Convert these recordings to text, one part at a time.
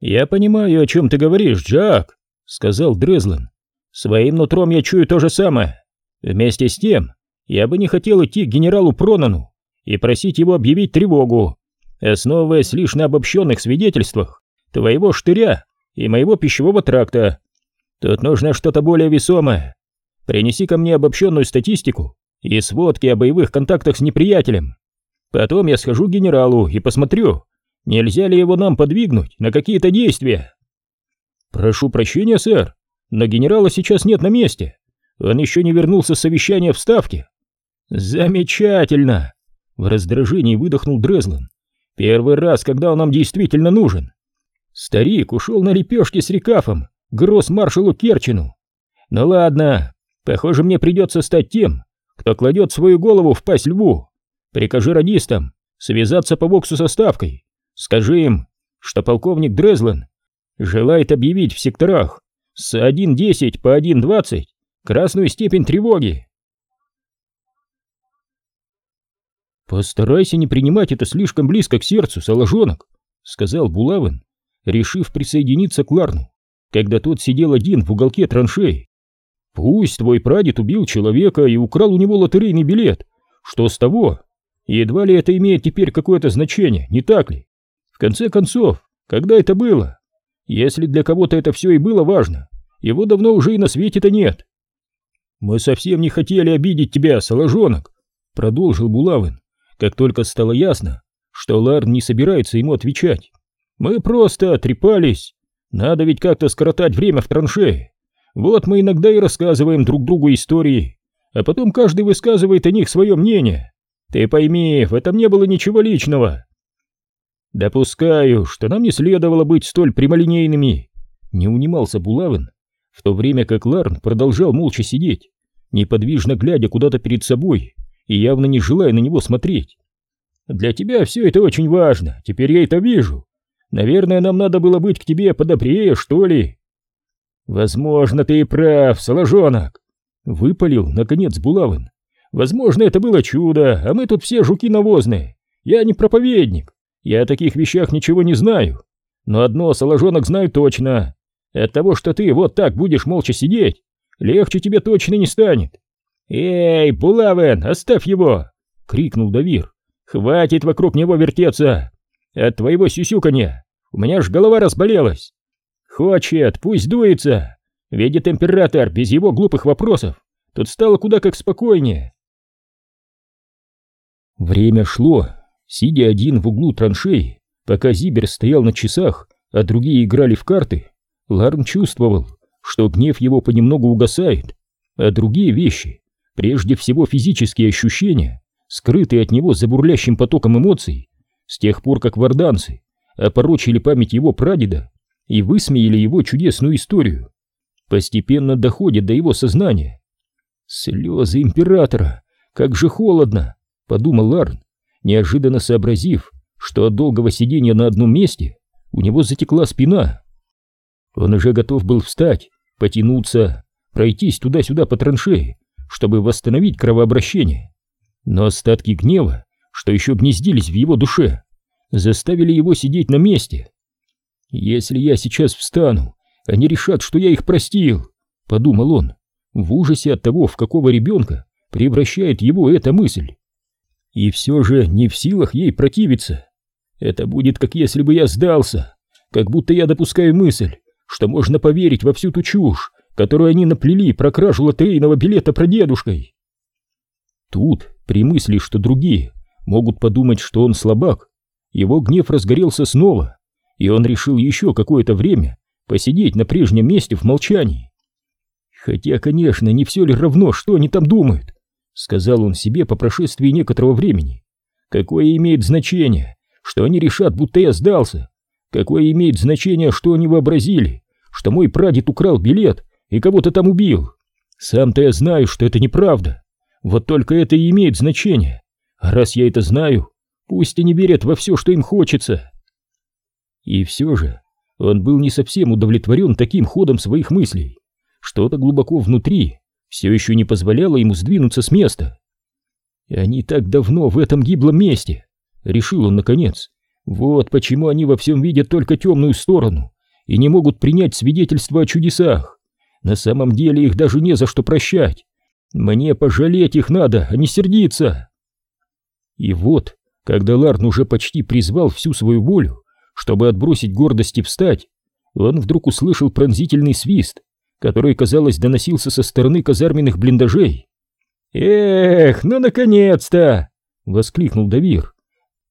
«Я понимаю, о чем ты говоришь, Джак», — сказал Дрезлен. «Своим нутром я чую то же самое. Вместе с тем, я бы не хотел идти к генералу Пронану и просить его объявить тревогу, основываясь лишь на обобщенных свидетельствах твоего штыря и моего пищевого тракта. Тут нужно что-то более весомое. Принеси ко мне обобщенную статистику и сводки о боевых контактах с неприятелем. Потом я схожу к генералу и посмотрю, нельзя ли его нам подвигнуть на какие-то действия. Прошу прощения, сэр, но генерала сейчас нет на месте. Он еще не вернулся с совещания в Ставке. Замечательно! В раздражении выдохнул Дрезлен. Первый раз, когда он нам действительно нужен. Старик ушел на лепешке с рекафом, гросс-маршалу Керчину. Ну ладно, похоже, мне придется стать тем, кто кладет свою голову в пасть льву. Прикажи радистам связаться по боксу со ставкой. Скажи им, что полковник Дрезлен желает объявить в секторах с 1.10 по 1.20 красную степень тревоги. «Постарайся не принимать это слишком близко к сердцу, Соложонок», — сказал Булавин, решив присоединиться к Ларну, когда тот сидел один в уголке траншеи. «Пусть твой прадед убил человека и украл у него лотерейный билет. Что с того? Едва ли это имеет теперь какое-то значение, не так ли? В конце концов, когда это было? Если для кого-то это все и было важно, его давно уже и на свете-то нет». «Мы совсем не хотели обидеть тебя, Соложонок», — продолжил Булавин как только стало ясно, что Ларн не собирается ему отвечать. Мы просто трепались. Надо ведь как-то скоротать время в траншее. Вот мы иногда и рассказываем друг другу истории, а потом каждый высказывает о них свое мнение. Ты пойми, в этом не было ничего личного. Допускаю, что нам не следовало быть столь прямолинейными. Не унимался Булавин, в то время как Ларн продолжал молча сидеть, неподвижно глядя куда-то перед собой и явно не желая на него смотреть. «Для тебя все это очень важно, теперь я это вижу. Наверное, нам надо было быть к тебе подобрее, что ли?» «Возможно, ты и прав, Соложонок», — выпалил, наконец, Булавин. «Возможно, это было чудо, а мы тут все жуки навозные. Я не проповедник, я о таких вещах ничего не знаю. Но одно, Соложонок, знаю точно. От того, что ты вот так будешь молча сидеть, легче тебе точно не станет. «Эй, Булавен, оставь его!» — крикнул Давир. «Хватит вокруг него вертеться! От твоего сюсюканья у меня ж голова разболелась! Хочет, пусть дуется! Видит император без его глупых вопросов! Тут стало куда как спокойнее!» Время шло, сидя один в углу траншеи, пока Зибер стоял на часах, а другие играли в карты, Ларн чувствовал, что гнев его понемногу угасает, а другие вещи Прежде всего физические ощущения, скрытые от него за бурлящим потоком эмоций, с тех пор как варданцы опорочили память его прадеда и высмеяли его чудесную историю, постепенно доходят до его сознания. «Слезы императора! Как же холодно!» — подумал Ларн, неожиданно сообразив, что от долгого сидения на одном месте у него затекла спина. Он уже готов был встать, потянуться, пройтись туда-сюда по траншеи, чтобы восстановить кровообращение. Но остатки гнева, что еще гнездились в его душе, заставили его сидеть на месте. «Если я сейчас встану, они решат, что я их простил», — подумал он, в ужасе от того, в какого ребенка превращает его эта мысль. И все же не в силах ей противиться. Это будет как если бы я сдался, как будто я допускаю мысль, что можно поверить во всю ту чушь, которую они наплели про кражу лотерейного билета про дедушкой. Тут, при мысли, что другие могут подумать, что он слабак, его гнев разгорелся снова, и он решил еще какое-то время посидеть на прежнем месте в молчании. Хотя, конечно, не все ли равно, что они там думают, сказал он себе по прошествии некоторого времени. Какое имеет значение, что они решат, будто я сдался? Какое имеет значение, что они вообразили, что мой прадед украл билет и кого-то там убил. Сам-то я знаю, что это неправда. Вот только это и имеет значение. А раз я это знаю, пусть они верят во все, что им хочется. И все же он был не совсем удовлетворен таким ходом своих мыслей. Что-то глубоко внутри все еще не позволяло ему сдвинуться с места. И они так давно в этом гиблом месте, решил он наконец. Вот почему они во всем видят только темную сторону и не могут принять свидетельство о чудесах. На самом деле их даже не за что прощать. Мне пожалеть их надо, а не сердиться. И вот, когда Ларн уже почти призвал всю свою волю, чтобы отбросить гордость и встать, он вдруг услышал пронзительный свист, который, казалось, доносился со стороны казарменных блиндажей. «Эх, ну наконец-то!» — воскликнул Давир,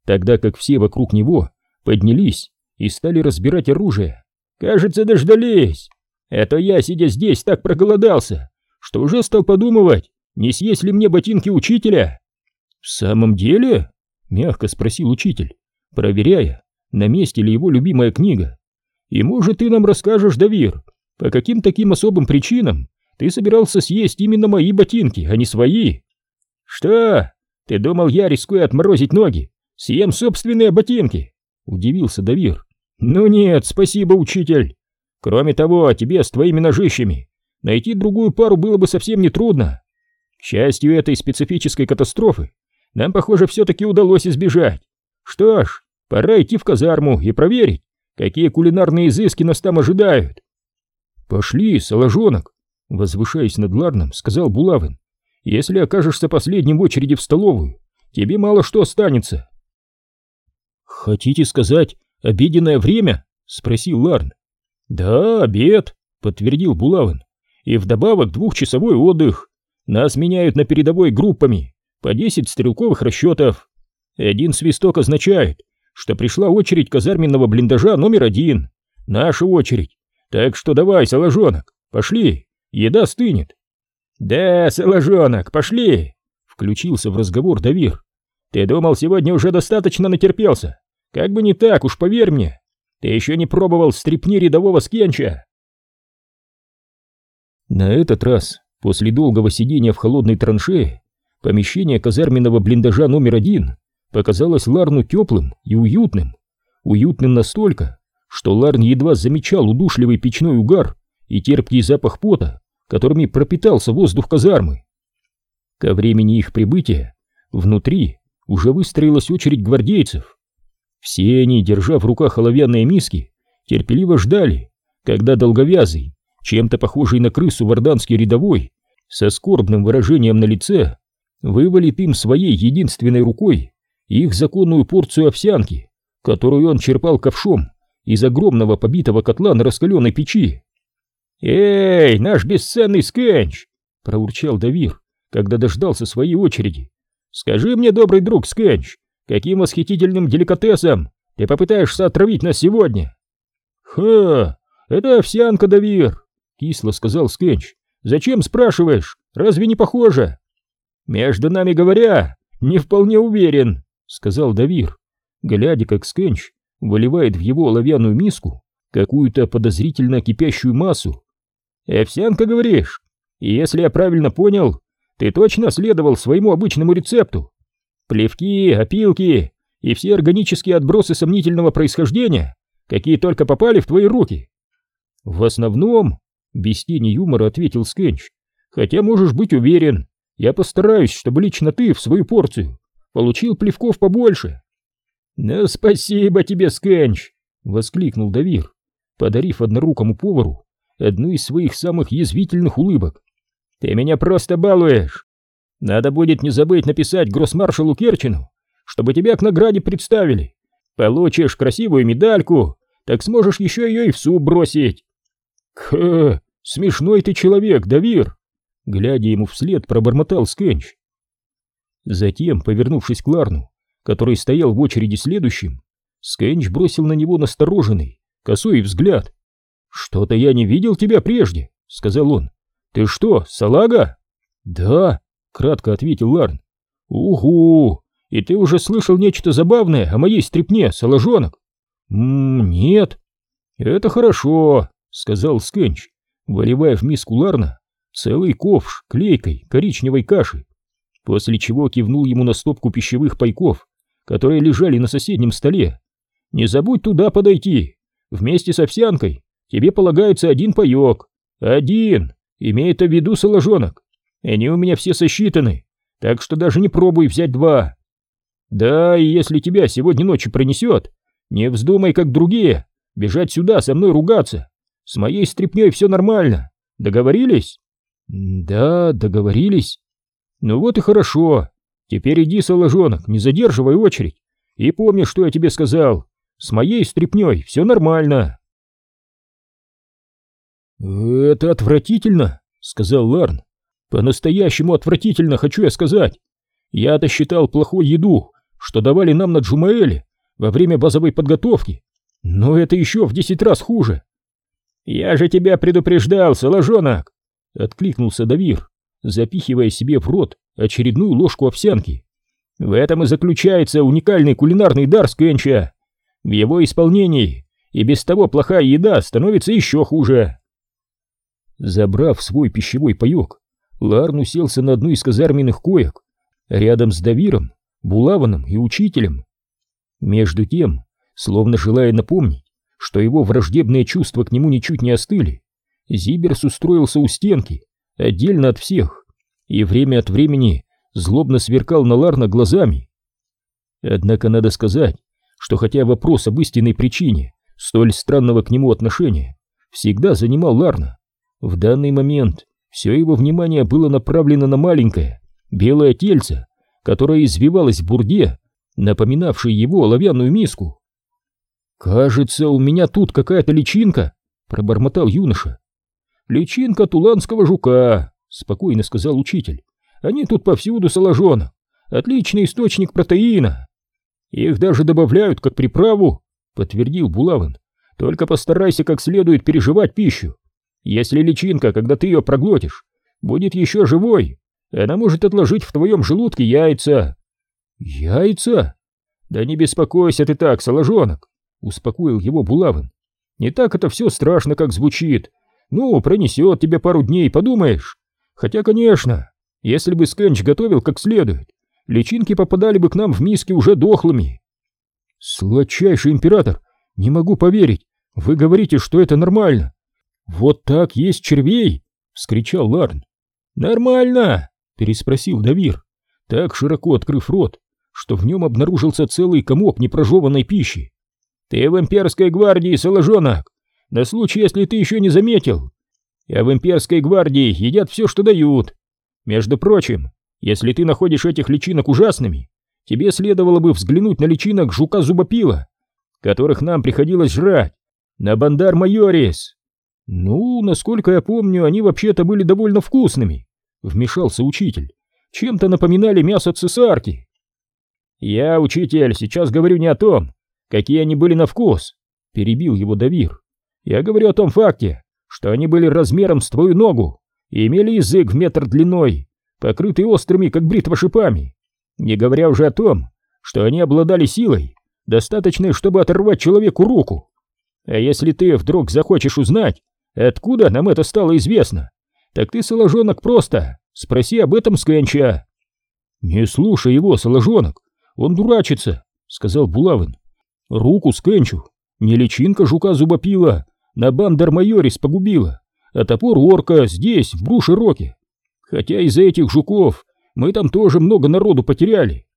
тогда как все вокруг него поднялись и стали разбирать оружие. «Кажется, дождались! Это я, сидя здесь, так проголодался, что уже стал подумывать, не съесть ли мне ботинки учителя?» «В самом деле?» — мягко спросил учитель, проверяя, на месте ли его любимая книга. «И может, ты нам расскажешь, Давир, по каким таким особым причинам ты собирался съесть именно мои ботинки, а не свои?» «Что? Ты думал, я, рискуя отморозить ноги, съем собственные ботинки?» — удивился Давир. «Ну нет, спасибо, учитель. Кроме того, тебе с твоими ножищами найти другую пару было бы совсем нетрудно. К счастью этой специфической катастрофы, нам, похоже, все-таки удалось избежать. Что ж, пора идти в казарму и проверить, какие кулинарные изыски нас там ожидают. Пошли, соложонок, возвышаясь над Ларном, сказал Булавин. Если окажешься последним в очереди в столовую, тебе мало что останется. Хотите сказать, обеденное время? Спросил Ларн. Да, обед, подтвердил Булавин. И вдобавок двухчасовой отдых. Нас меняют на передовой группами, по десять стрелковых расчетов. Один свисток означает, что пришла очередь казарменного блиндажа номер один. Наша очередь. Так что давай, соложонок, пошли, еда стынет. Да, соложонок, пошли, включился в разговор Давир. Ты думал, сегодня уже достаточно натерпелся? Как бы не так, уж поверь мне. Ты еще не пробовал стрипни рядового скенча. На этот раз, после долгого сидения в холодной траншее, Помещение казарменного блиндажа номер один показалось Ларну теплым и уютным. Уютным настолько, что Ларн едва замечал удушливый печной угар и терпкий запах пота, которыми пропитался воздух казармы. Ко времени их прибытия внутри уже выстроилась очередь гвардейцев. Все они, держа в руках оловянные миски, терпеливо ждали, когда долговязый, чем-то похожий на крысу варданский рядовой, со скорбным выражением на лице, вывалит им своей единственной рукой их законную порцию овсянки, которую он черпал ковшом из огромного побитого котла на раскаленной печи. «Эй, наш бесценный Скэнч!» — проурчал Давир, когда дождался своей очереди. «Скажи мне, добрый друг Скэнч, каким восхитительным деликатесом ты попытаешься отравить нас сегодня?» «Ха, это овсянка, Давир!» — кисло сказал Скэнч. «Зачем спрашиваешь? Разве не похоже?» «Между нами говоря, не вполне уверен», — сказал Давир, глядя, как Скенч выливает в его оловянную миску какую-то подозрительно кипящую массу. «Овсянка, говоришь? И если я правильно понял, ты точно следовал своему обычному рецепту? Плевки, опилки и все органические отбросы сомнительного происхождения, какие только попали в твои руки?» «В основном», — без тени юмора ответил Скенч, «хотя можешь быть уверен, я постараюсь, чтобы лично ты в свою порцию получил плевков побольше. Ну, спасибо тебе, Скэнч, воскликнул Давир, подарив однорукому повару одну из своих самых язвительных улыбок. Ты меня просто балуешь. Надо будет не забыть написать гроссмаршалу Керчину, чтобы тебя к награде представили. Получишь красивую медальку, так сможешь еще ее и в суп бросить. Ха, смешной ты человек, Давир. Глядя ему вслед, пробормотал Скенч. Затем, повернувшись к Ларну, который стоял в очереди следующим, Скенч бросил на него настороженный, косой взгляд. «Что-то я не видел тебя прежде», — сказал он. «Ты что, салага?» «Да», — кратко ответил Ларн. «Угу! И ты уже слышал нечто забавное о моей стрипне, салажонок?» «Ммм, нет». «Это хорошо», — сказал Скенч, выливая в миску Ларна целый ковш клейкой коричневой каши, после чего кивнул ему на стопку пищевых пайков, которые лежали на соседнем столе. «Не забудь туда подойти. Вместе с овсянкой тебе полагается один паек. Один! Имей это в виду, соложонок. Они у меня все сосчитаны, так что даже не пробуй взять два. Да, и если тебя сегодня ночью пронесет, Не вздумай, как другие, бежать сюда со мной ругаться. С моей стряпней все нормально. Договорились? Да, договорились. Ну вот и хорошо. Теперь иди, соложонок, не задерживай очередь. И помни, что я тебе сказал. С моей стряпней все нормально. Это отвратительно, сказал Ларн. По-настоящему отвратительно, хочу я сказать. Я-то считал плохой еду, что давали нам на Джумаэле во время базовой подготовки. Но это еще в десять раз хуже. Я же тебя предупреждал, соложонок! Откликнулся Давир, запихивая себе в рот очередную ложку овсянки. В этом и заключается уникальный кулинарный дар Скенча. В его исполнении и без того плохая еда становится еще хуже. Забрав свой пищевой паек, Ларн уселся на одну из казарменных коек, рядом с Давиром, Булаваном и учителем. Между тем, словно желая напомнить, что его враждебные чувства к нему ничуть не остыли, Зиберс устроился у стенки, отдельно от всех, и время от времени злобно сверкал на Ларна глазами. Однако надо сказать, что хотя вопрос об истинной причине столь странного к нему отношения всегда занимал Ларна, в данный момент все его внимание было направлено на маленькое, белое тельце, которое извивалось в бурде, напоминавшей его оловянную миску. «Кажется, у меня тут какая-то личинка», — пробормотал юноша. «Личинка туланского жука», — спокойно сказал учитель. «Они тут повсюду соложено. Отличный источник протеина. Их даже добавляют как приправу», — подтвердил Булавин. «Только постарайся как следует переживать пищу. Если личинка, когда ты ее проглотишь, будет еще живой, она может отложить в твоем желудке яйца». «Яйца?» «Да не беспокойся ты так, соложонок», — успокоил его Булавин. «Не так это все страшно, как звучит. Ну, пронесет тебе пару дней, подумаешь. Хотя, конечно, если бы Скэнч готовил как следует, личинки попадали бы к нам в миски уже дохлыми. Сладчайший император, не могу поверить, вы говорите, что это нормально. Вот так есть червей, вскричал Ларн. Нормально, переспросил Давир, так широко открыв рот, что в нем обнаружился целый комок непрожеванной пищи. Ты в имперской гвардии, соложонок, на случай, если ты еще не заметил. А в имперской гвардии едят все, что дают. Между прочим, если ты находишь этих личинок ужасными, тебе следовало бы взглянуть на личинок жука-зубопила, которых нам приходилось жрать, на бандар майорис. Ну, насколько я помню, они вообще-то были довольно вкусными, вмешался учитель. Чем-то напоминали мясо цесарки. Я, учитель, сейчас говорю не о том, какие они были на вкус, перебил его Давир. Я говорю о том факте, что они были размером с твою ногу и имели язык в метр длиной, покрытый острыми, как бритва, шипами. Не говоря уже о том, что они обладали силой, достаточной, чтобы оторвать человеку руку. А если ты вдруг захочешь узнать, откуда нам это стало известно, так ты, Соложонок, просто спроси об этом Скенча. Не слушай его, салажонок, он дурачится, сказал Булавин. Руку Скенчу не личинка жука-зубопила, на Бандер-Майорис погубила, а топор орка здесь, в Брушероке. Хотя из-за этих жуков мы там тоже много народу потеряли.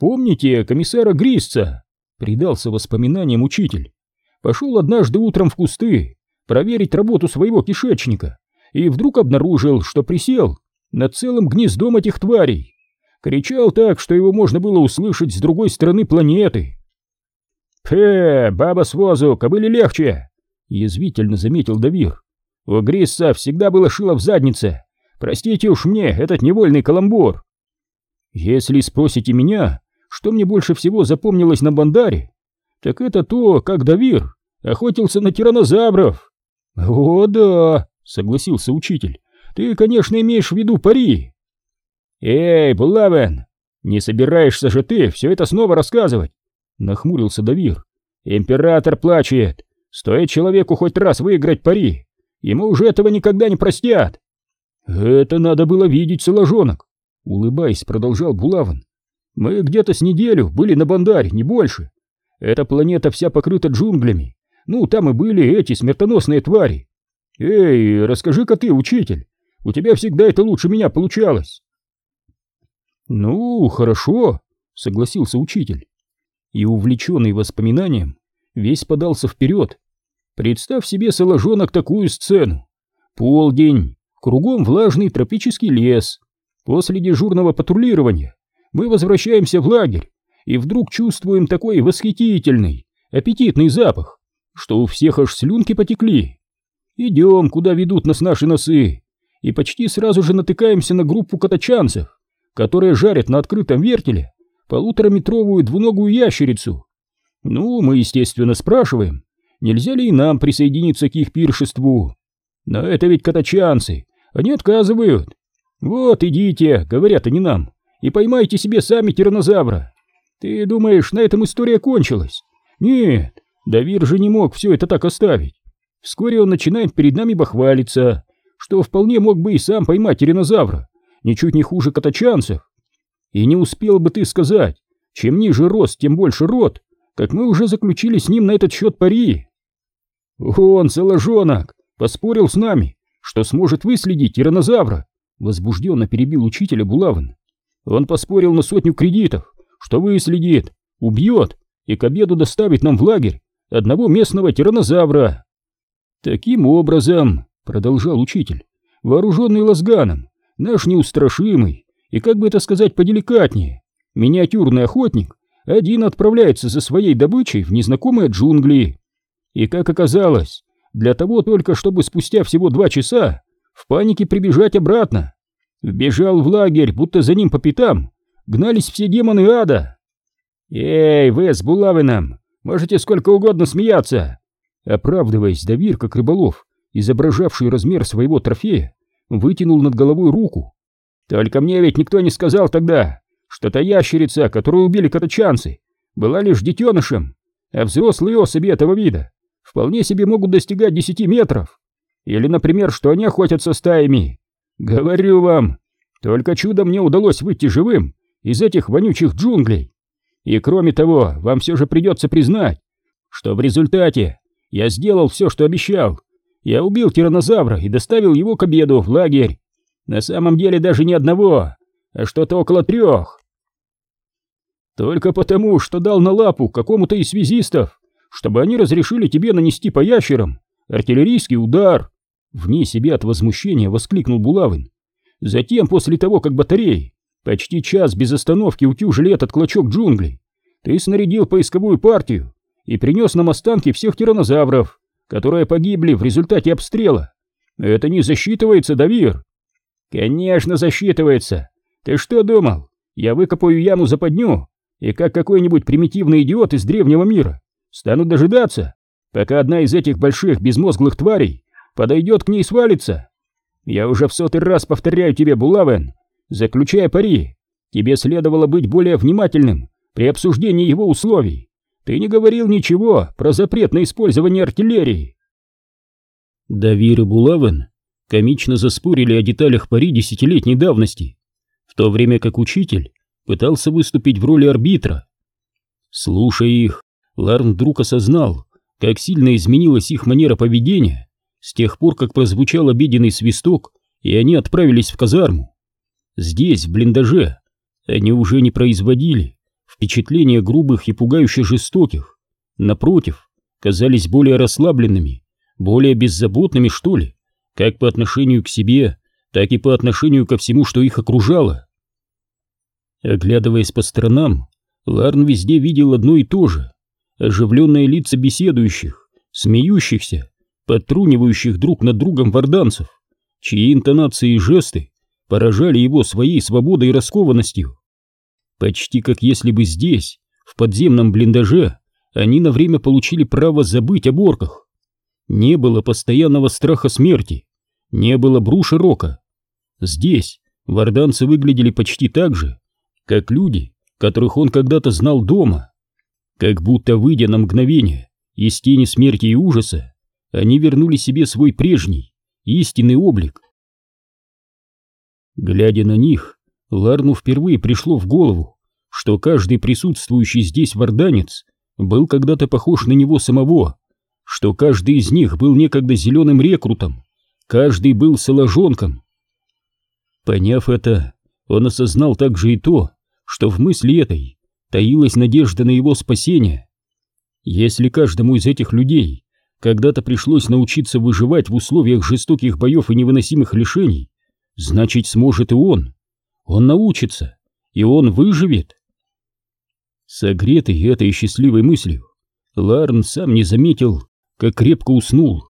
Помните комиссара Грисца? Предался воспоминаниям учитель. Пошел однажды утром в кусты проверить работу своего кишечника и вдруг обнаружил, что присел над целым гнездом этих тварей. Кричал так, что его можно было услышать с другой стороны планеты. «Фе, баба с возу, кобыли легче!» Язвительно заметил Давир. У Грисса всегда было шило в заднице. Простите уж мне этот невольный каламбур. Если спросите меня, что мне больше всего запомнилось на Бандаре, так это то, как Давир охотился на тиранозавров. О, да, согласился учитель. Ты, конечно, имеешь в виду пари. Эй, Булавен, не собираешься же ты все это снова рассказывать? Нахмурился Давир. Император плачет. Стоит человеку хоть раз выиграть пари, ему уже этого никогда не простят. Это надо было видеть, соложонок, улыбаясь, продолжал Булаван. Мы где-то с неделю были на Бандаре, не больше. Эта планета вся покрыта джунглями. Ну, там и были эти смертоносные твари. Эй, расскажи-ка ты, учитель, у тебя всегда это лучше меня получалось. Ну, хорошо, согласился учитель. и, увлеченный воспоминанием, весь подался вперед. Представь себе, соложонок, такую сцену. Полдень, кругом влажный тропический лес. После дежурного патрулирования мы возвращаемся в лагерь и вдруг чувствуем такой восхитительный, аппетитный запах, что у всех аж слюнки потекли. Идем, куда ведут нас наши носы, и почти сразу же натыкаемся на группу катачанцев, которые жарят на открытом вертеле полутораметровую двуногую ящерицу. Ну, мы, естественно, спрашиваем, нельзя ли и нам присоединиться к их пиршеству. Но это ведь катачанцы, они отказывают. Вот, идите, говорят они нам, и поймайте себе сами тиранозавра. Ты думаешь, на этом история кончилась? Нет, Давир же не мог все это так оставить. Вскоре он начинает перед нами бахвалиться, что вполне мог бы и сам поймать тиранозавра, ничуть не хуже катачанцев. И не успел бы ты сказать, чем ниже рост, тем больше рот, как мы уже заключили с ним на этот счет пари. Он, соложонок, поспорил с нами, что сможет выследить тиранозавра, возбужденно перебил учителя Булавин. Он поспорил на сотню кредитов, что выследит, убьет и к обеду доставит нам в лагерь одного местного тиранозавра. Таким образом, продолжал учитель, вооруженный лазганом, наш неустрашимый и, как бы это сказать поделикатнее, миниатюрный охотник один отправляется за своей добычей в незнакомые джунгли. И, как оказалось, для того только, чтобы спустя всего два часа в панике прибежать обратно. Вбежал в лагерь, будто за ним по пятам гнались все демоны ада. «Эй, вы с Булавином, можете сколько угодно смеяться!» Оправдываясь, Давир, как рыболов, изображавший размер своего трофея, вытянул над головой руку. «Только мне ведь никто не сказал тогда, что та ящерица, которую убили катачанцы, была лишь детенышем, а взрослые особи этого вида вполне себе могут достигать десяти метров. Или, например, что они охотятся стаями. Говорю вам, только чудом мне удалось выйти живым из этих вонючих джунглей. И кроме того, вам все же придется признать, что в результате я сделал все, что обещал. Я убил тиранозавра и доставил его к обеду в лагерь. На самом деле даже не одного, а что-то около трех. Только потому, что дал на лапу какому-то из связистов, чтобы они разрешили тебе нанести по ящерам артиллерийский удар. Вне себя от возмущения воскликнул Булавин. Затем, после того, как батареи почти час без остановки утюжили этот клочок джунглей, ты снарядил поисковую партию и принес нам останки всех тиранозавров, которые погибли в результате обстрела. Это не засчитывается, Давир. Конечно, засчитывается. Ты что думал? Я выкопаю яму за подню, и как какой-нибудь примитивный идиот из древнего мира стану дожидаться, пока одна из этих больших безмозглых тварей подойдет к ней и свалится. Я уже в сотый раз повторяю тебе, Булавен, заключая пари, тебе следовало быть более внимательным при обсуждении его условий. Ты не говорил ничего про запрет на использование артиллерии. Давир и Булавен комично заспорили о деталях пари десятилетней давности, в то время как учитель пытался выступить в роли арбитра. Слушая их, Ларн вдруг осознал, как сильно изменилась их манера поведения с тех пор, как прозвучал обеденный свисток, и они отправились в казарму. Здесь, в блиндаже, они уже не производили впечатление грубых и пугающе жестоких, напротив, казались более расслабленными, более беззаботными, что ли, как по отношению к себе, так и по отношению ко всему, что их окружало. Оглядываясь по сторонам, Ларн везде видел одно и то же — оживленные лица беседующих, смеющихся, подтрунивающих друг над другом варданцев, чьи интонации и жесты поражали его своей свободой и раскованностью. Почти как если бы здесь, в подземном блиндаже, они на время получили право забыть об орках. Не было постоянного страха смерти, не было бруши рока. Здесь варданцы выглядели почти так же, как люди, которых он когда-то знал дома. Как будто, выйдя на мгновение из тени смерти и ужаса, они вернули себе свой прежний, истинный облик. Глядя на них, Ларну впервые пришло в голову, что каждый присутствующий здесь варданец был когда-то похож на него самого, что каждый из них был некогда зеленым рекрутом, каждый был соложонком. Поняв это, он осознал также и то, что в мысли этой таилась надежда на его спасение. Если каждому из этих людей когда-то пришлось научиться выживать в условиях жестоких боев и невыносимых лишений, значит сможет и он. Он научится, и он выживет. Согретый этой счастливой мыслью, Ларн сам не заметил, как крепко уснул.